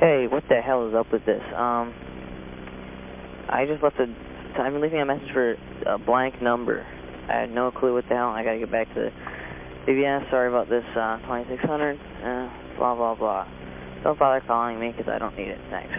Hey, what the hell is up with this? Um, I just left a. I'm leaving a message for a blank number. I had no clue what the hell. I gotta get back to the BBS. Sorry about this, uh, 2600, uh, blah, blah, blah. Don't bother calling me because I don't need it. Thanks.